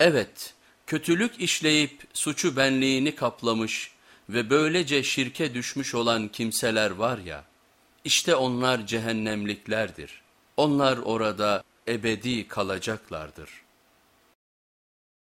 Evet, kötülük işleyip suçu benliğini kaplamış ve böylece şirke düşmüş olan kimseler var ya, işte onlar cehennemliklerdir. Onlar orada ebedi kalacaklardır.''